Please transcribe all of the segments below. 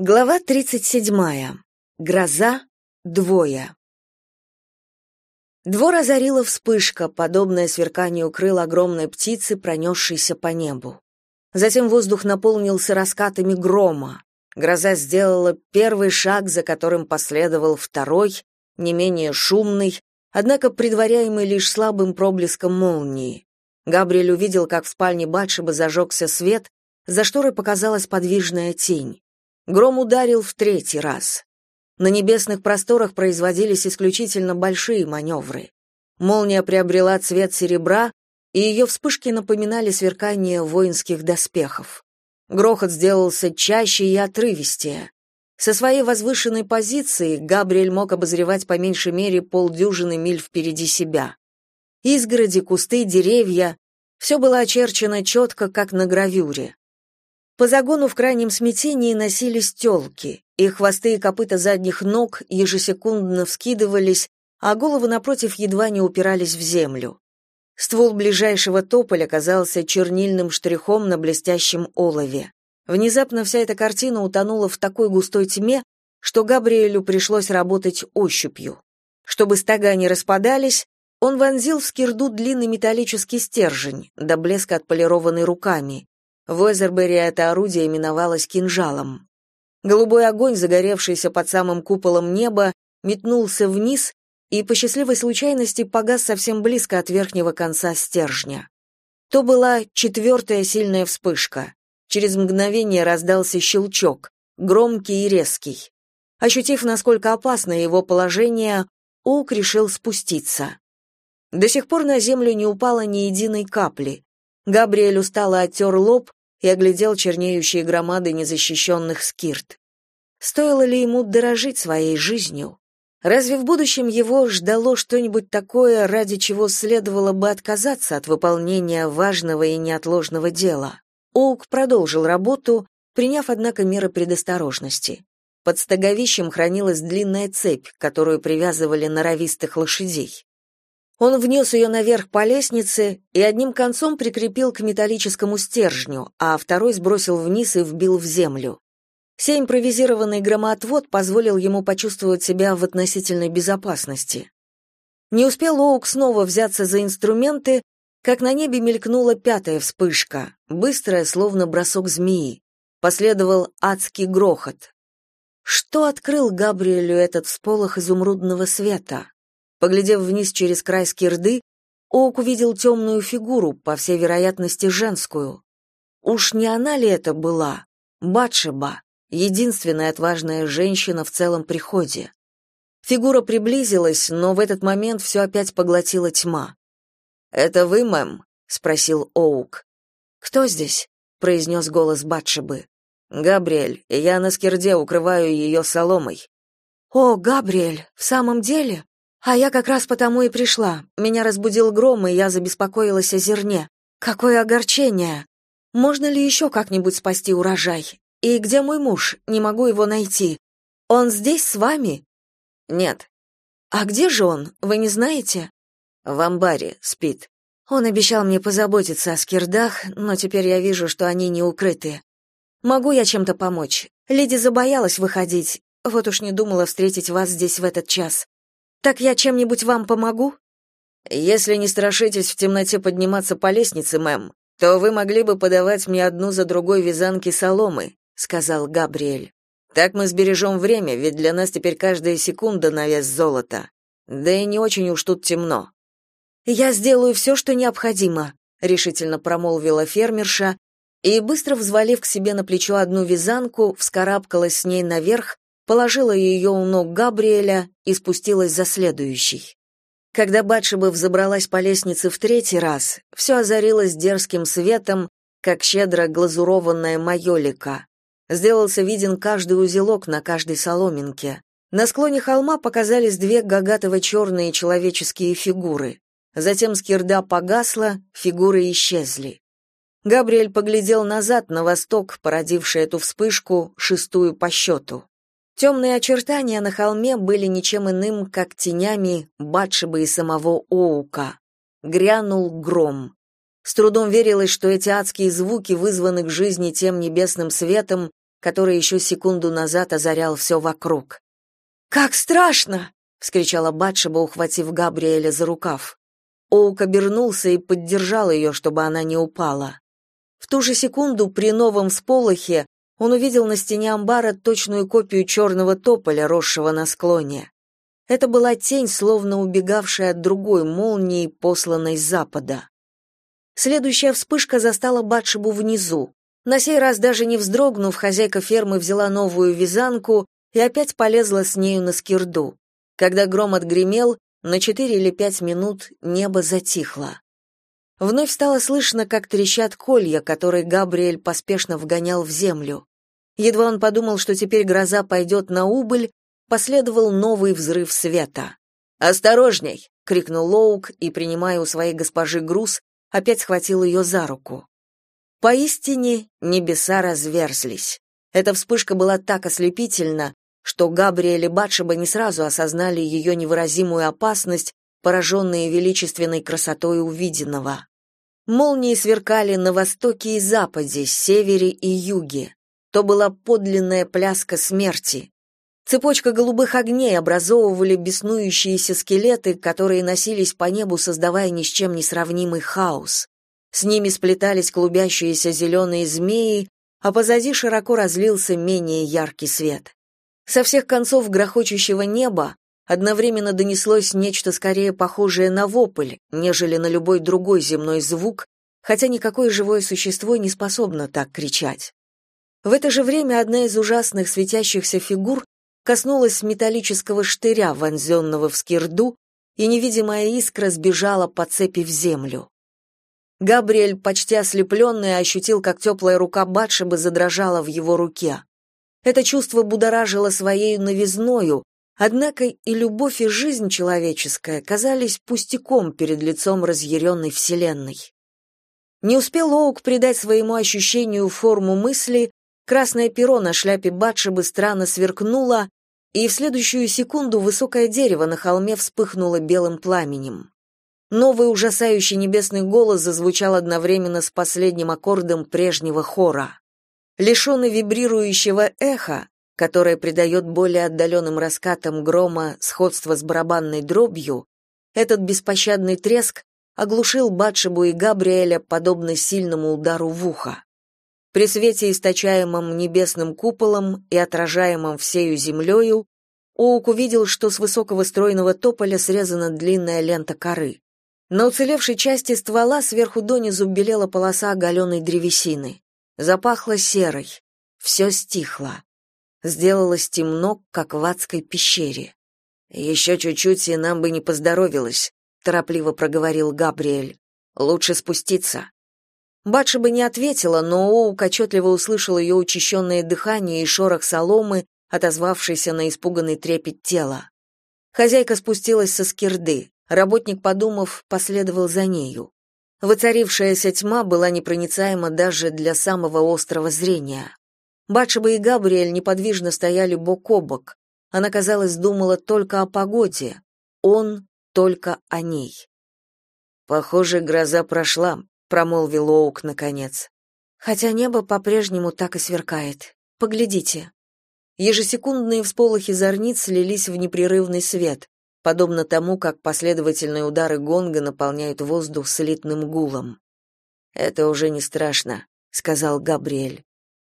Глава 37. Гроза. Двое. Двор озарила вспышка, подобная сверканию крыл огромной птицы, пронесшейся по небу. Затем воздух наполнился раскатами грома. Гроза сделала первый шаг, за которым последовал второй, не менее шумный, однако предваряемый лишь слабым проблеском молнии. Габриэль увидел, как в спальне Батшеба зажегся свет, за шторой показалась подвижная тень. Гром ударил в третий раз. На небесных просторах производились исключительно большие маневры. Молния приобрела цвет серебра, и ее вспышки напоминали сверкание воинских доспехов. Грохот сделался чаще и отрывистее. Со своей возвышенной позиции Габриэль мог обозревать по меньшей мере полдюжины миль впереди себя. Изгороди, кусты, деревья — все было очерчено четко, как на гравюре. По загону в крайнем смятении носились тёлки. Их хвосты и копыта задних ног ежесекундно вскидывались, а головы напротив едва не упирались в землю. Ствол ближайшего тополя казался чернильным штрихом на блестящем олове. Внезапно вся эта картина утонула в такой густой тьме, что Габриэлю пришлось работать ощупью. Чтобы стога не распадались, он вонзил в скирду длинный металлический стержень, до блеска отполированный руками. В Эзербери это орудие именовалось кинжалом. Голубой огонь, загоревшийся под самым куполом неба, метнулся вниз и по счастливой случайности погас совсем близко от верхнего конца стержня. То была четвертая сильная вспышка. Через мгновение раздался щелчок, громкий и резкий. Ощутив, насколько опасно его положение, Оук решил спуститься. До сих пор на землю не упало ни единой капли. Габриэль устало оттер лоб и оглядел чернеющие громады незащищенных скирт. Стоило ли ему дорожить своей жизнью? Разве в будущем его ждало что-нибудь такое, ради чего следовало бы отказаться от выполнения важного и неотложного дела? Оук продолжил работу, приняв, однако, меры предосторожности. Под стоговищем хранилась длинная цепь, которую привязывали норовистых лошадей. Он внес ее наверх по лестнице и одним концом прикрепил к металлическому стержню, а второй сбросил вниз и вбил в землю. Сей импровизированный громоотвод позволил ему почувствовать себя в относительной безопасности. Не успел Оук снова взяться за инструменты, как на небе мелькнула пятая вспышка, быстрая, словно бросок змеи. Последовал адский грохот. Что открыл Габриэлю этот всполох изумрудного света? Поглядев вниз через край скирды, Оук увидел темную фигуру, по всей вероятности, женскую. Уж не она ли это была? Батшеба, единственная отважная женщина в целом приходе. Фигура приблизилась, но в этот момент все опять поглотила тьма. «Это вы, мэм?» — спросил Оук. «Кто здесь?» — произнес голос Батшебы. «Габриэль, я на скирде укрываю ее соломой». «О, Габриэль, в самом деле?» А я как раз потому и пришла. Меня разбудил гром, и я забеспокоилась о зерне. Какое огорчение! Можно ли еще как-нибудь спасти урожай? И где мой муж? Не могу его найти. Он здесь с вами? Нет. А где же он? Вы не знаете? В амбаре спит. Он обещал мне позаботиться о скирдах, но теперь я вижу, что они не укрыты. Могу я чем-то помочь? Леди забоялась выходить. Вот уж не думала встретить вас здесь в этот час. Так я чем-нибудь вам помогу? Если не страшитесь в темноте подниматься по лестнице, мэм, то вы могли бы подавать мне одну за другой вязанки соломы, сказал Габриэль. Так мы сбережем время, ведь для нас теперь каждая секунда на вес золота. Да и не очень уж тут темно. Я сделаю все, что необходимо, решительно промолвила фермерша и быстро взвалив к себе на плечо одну вязанку, вскарабкалась с ней наверх положила ее у ног Габриэля и спустилась за следующей. Когда Батшеба взобралась по лестнице в третий раз, все озарилось дерзким светом, как щедро глазурованная майолика. Сделался виден каждый узелок на каждой соломинке. На склоне холма показались две гагатово-черные человеческие фигуры. Затем скирда погасла, фигуры исчезли. Габриэль поглядел назад на восток, породивший эту вспышку, шестую по счету. Темные очертания на холме были ничем иным, как тенями Батшеба и самого Оука. Грянул гром. С трудом верилось, что эти адские звуки вызваны к жизни тем небесным светом, который еще секунду назад озарял все вокруг. «Как страшно!» — вскричала Батшеба, ухватив Габриэля за рукав. Оук обернулся и поддержал ее, чтобы она не упала. В ту же секунду при новом всполохе он увидел на стене амбара точную копию черного тополя, росшего на склоне. Это была тень, словно убегавшая от другой молнии, посланной с запада. Следующая вспышка застала Батшебу внизу. На сей раз даже не вздрогнув, хозяйка фермы взяла новую вязанку и опять полезла с нею на скирду. Когда гром отгремел, на четыре или пять минут небо затихло. Вновь стало слышно, как трещат колья, которые Габриэль поспешно вгонял в землю. Едва он подумал, что теперь гроза пойдет на убыль, последовал новый взрыв света. «Осторожней!» — крикнул Лоук и, принимая у своей госпожи груз, опять схватил ее за руку. Поистине небеса разверзлись. Эта вспышка была так ослепительна, что Габриэль и Батшеба не сразу осознали ее невыразимую опасность, пораженные величественной красотой увиденного. Молнии сверкали на востоке и западе, севере и юге. То была подлинная пляска смерти. Цепочка голубых огней образовывали беснующиеся скелеты, которые носились по небу, создавая ни с чем не сравнимый хаос. С ними сплетались клубящиеся зеленые змеи, а позади широко разлился менее яркий свет. Со всех концов грохочущего неба одновременно донеслось нечто скорее похожее на вопль, нежели на любой другой земной звук, хотя никакое живое существо не способно так кричать. В это же время одна из ужасных светящихся фигур коснулась металлического штыря, вонзенного в скирду, и невидимая искра сбежала по цепи в землю. Габриэль, почти ослепленный, ощутил, как теплая рука Батшебы задрожала в его руке. Это чувство будоражило своей новизною, однако и любовь, и жизнь человеческая казались пустяком перед лицом разъяренной вселенной. Не успел Оук придать своему ощущению форму мысли, красное перо на шляпе Батшебы странно сверкнуло, и в следующую секунду высокое дерево на холме вспыхнуло белым пламенем. Новый ужасающий небесный голос зазвучал одновременно с последним аккордом прежнего хора. Лишенный вибрирующего эха, которое придает более отдаленным раскатам грома сходство с барабанной дробью, этот беспощадный треск оглушил Батшебу и Габриэля подобно сильному удару в ухо. При свете, источаемом небесным куполом и отражаемом всею землею, Оук увидел, что с высокого стройного тополя срезана длинная лента коры. На уцелевшей части ствола сверху донизу белела полоса оголенной древесины. Запахло серой. Все стихло. Сделалось темно, как в адской пещере. «Еще чуть-чуть, и нам бы не поздоровилось», — торопливо проговорил Габриэль. «Лучше спуститься». Батшеба не ответила, но Оук отчетливо услышал ее учащенное дыхание и шорох соломы, отозвавшийся на испуганный трепет тела. Хозяйка спустилась со скирды. Работник, подумав, последовал за нею. Воцарившаяся тьма была непроницаема даже для самого острого зрения. Батшеба и Габриэль неподвижно стояли бок о бок. Она, казалось, думала только о погоде. Он только о ней. «Похоже, гроза прошла», — промолвил Оук наконец. «Хотя небо по-прежнему так и сверкает. Поглядите». Ежесекундные всполохи зорниц слились в непрерывный свет подобно тому, как последовательные удары гонга наполняют воздух слитным гулом. «Это уже не страшно», — сказал Габриэль.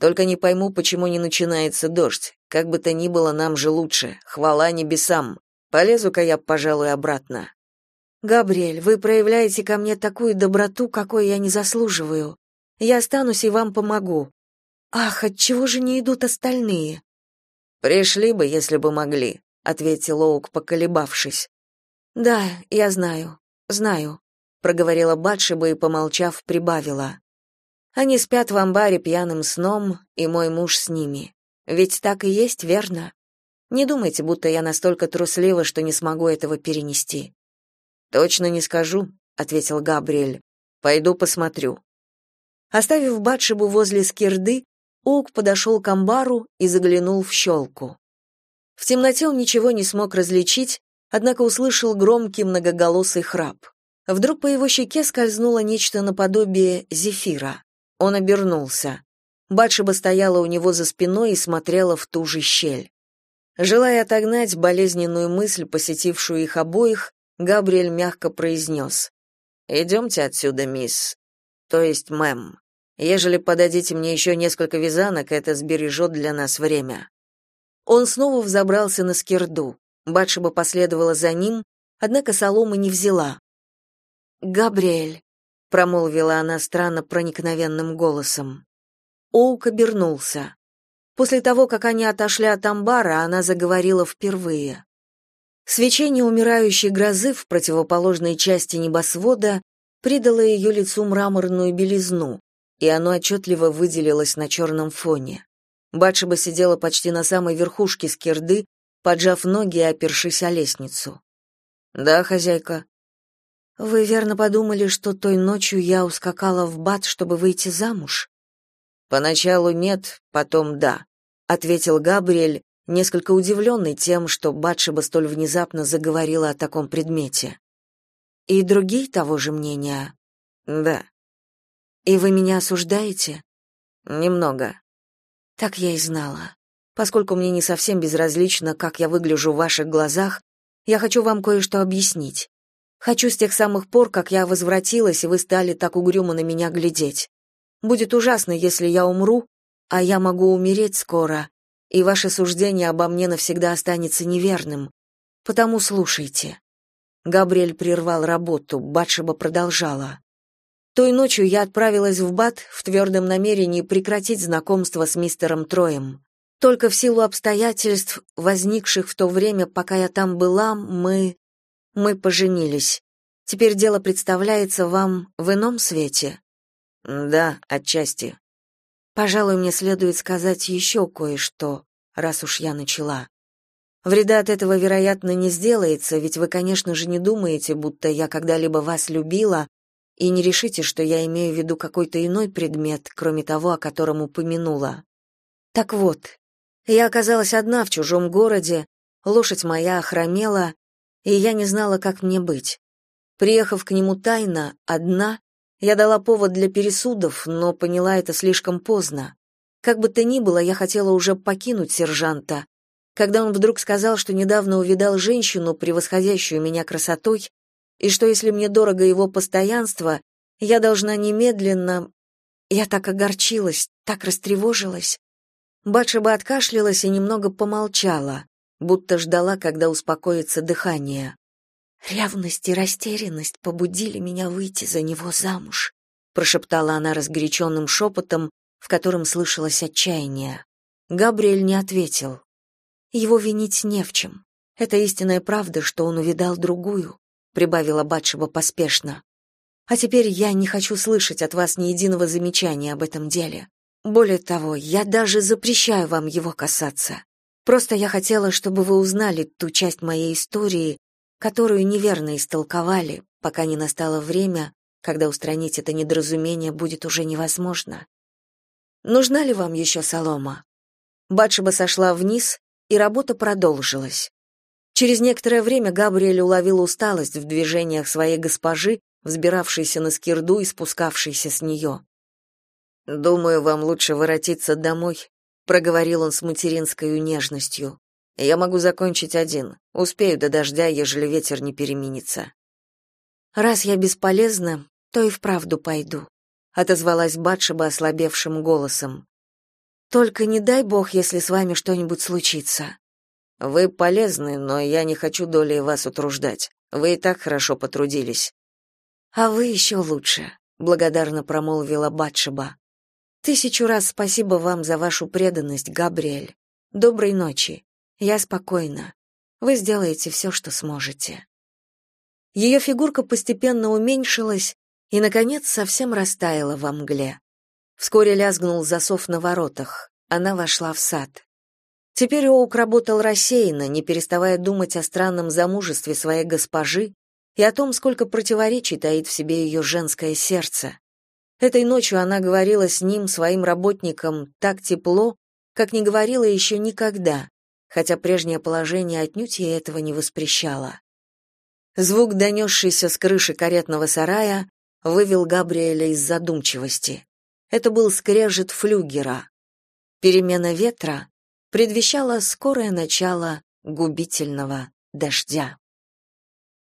«Только не пойму, почему не начинается дождь. Как бы то ни было, нам же лучше. Хвала небесам. Полезу-ка я, пожалуй, обратно». «Габриэль, вы проявляете ко мне такую доброту, какой я не заслуживаю. Я останусь и вам помогу. Ах, отчего же не идут остальные?» «Пришли бы, если бы могли ответил Оук, поколебавшись. Да, я знаю. Знаю, проговорила Батшеба и помолчав, прибавила. Они спят в амбаре пьяным сном, и мой муж с ними. Ведь так и есть, верно? Не думайте, будто я настолько труслива, что не смогу этого перенести. Точно не скажу, ответил Габриэль. Пойду посмотрю. Оставив Батшебу возле скирды, Оук подошел к амбару и заглянул в щелку. В темноте он ничего не смог различить, однако услышал громкий многоголосый храп. Вдруг по его щеке скользнуло нечто наподобие зефира. Он обернулся. Батшеба стояла у него за спиной и смотрела в ту же щель. Желая отогнать болезненную мысль, посетившую их обоих, Габриэль мягко произнес. «Идемте отсюда, мисс. То есть, мэм. Ежели подадите мне еще несколько вязанок, это сбережет для нас время». Он снова взобрался на скирду. Батшеба последовала за ним, однако соломы не взяла. «Габриэль», — промолвила она странно проникновенным голосом. Оук обернулся. После того, как они отошли от амбара, она заговорила впервые. Свечение умирающей грозы в противоположной части небосвода придало ее лицу мраморную белизну, и оно отчетливо выделилось на черном фоне. Батшеба сидела почти на самой верхушке скирды, поджав ноги и опершись о лестницу. «Да, хозяйка». «Вы верно подумали, что той ночью я ускакала в Бат, чтобы выйти замуж?» «Поначалу нет, потом да», — ответил Габриэль, несколько удивленный тем, что Батшеба столь внезапно заговорила о таком предмете. «И другие того же мнения?» «Да». «И вы меня осуждаете?» «Немного». «Так я и знала. Поскольку мне не совсем безразлично, как я выгляжу в ваших глазах, я хочу вам кое-что объяснить. Хочу с тех самых пор, как я возвратилась, и вы стали так угрюмо на меня глядеть. Будет ужасно, если я умру, а я могу умереть скоро, и ваше суждение обо мне навсегда останется неверным. Потому слушайте. Габриэль прервал работу, Батшеба продолжала. Той ночью я отправилась в Бат в твердом намерении прекратить знакомство с мистером Троем. Только в силу обстоятельств, возникших в то время, пока я там была, мы... мы поженились. Теперь дело представляется вам в ином свете. Да, отчасти. Пожалуй, мне следует сказать еще кое-что, раз уж я начала. Вреда от этого, вероятно, не сделается, ведь вы, конечно же, не думаете, будто я когда-либо вас любила, и не решите, что я имею в виду какой-то иной предмет, кроме того, о котором упомянула. Так вот, я оказалась одна в чужом городе, лошадь моя охромела, и я не знала, как мне быть. Приехав к нему тайно, одна, я дала повод для пересудов, но поняла это слишком поздно. Как бы то ни было, я хотела уже покинуть сержанта, когда он вдруг сказал, что недавно увидал женщину, превосходящую меня красотой, и что если мне дорого его постоянство, я должна немедленно... Я так огорчилась, так растревожилась. Батшеба откашлялась и немного помолчала, будто ждала, когда успокоится дыхание. Ревность и растерянность побудили меня выйти за него замуж, прошептала она разгоряченным шепотом, в котором слышалось отчаяние. Габриэль не ответил. Его винить не в чем. Это истинная правда, что он увидал другую, прибавила Батшеба поспешно. А теперь я не хочу слышать от вас ни единого замечания об этом деле. Более того, я даже запрещаю вам его касаться. Просто я хотела, чтобы вы узнали ту часть моей истории, которую неверно истолковали, пока не настало время, когда устранить это недоразумение будет уже невозможно. Нужна ли вам еще солома? Батшеба сошла вниз, и работа продолжилась. Через некоторое время Габриэль уловил усталость в движениях своей госпожи, взбиравшейся на скирду и спускавшейся с нее. Думаю, вам лучше воротиться домой, проговорил он с материнской нежностью. Я могу закончить один. Успею до дождя, ежели ветер не переменится. Раз я бесполезна, то и вправду пойду, отозвалась Батшеба ослабевшим голосом. Только не дай бог, если с вами что-нибудь случится. Вы полезны, но я не хочу долей вас утруждать. Вы и так хорошо потрудились. А вы еще лучше, благодарно промолвила Батшеба. Тысячу раз спасибо вам за вашу преданность, Габриэль. Доброй ночи. Я спокойна. Вы сделаете все, что сможете. Ее фигурка постепенно уменьшилась и наконец совсем растаяла во мгле. Вскоре лязгнул засов на воротах. Она вошла в сад. Теперь Оук работал рассеянно, не переставая думать о странном замужестве своей госпожи и о том, сколько противоречий таит в себе ее женское сердце. Этой ночью она говорила с ним, своим работником, так тепло, как не говорила еще никогда, хотя прежнее положение отнюдь ей этого не воспрещало. Звук, донесшийся с крыши каретного сарая, вывел Габриэля из задумчивости. Это был скрежет флюгера. Перемена ветра предвещала скорое начало губительного дождя.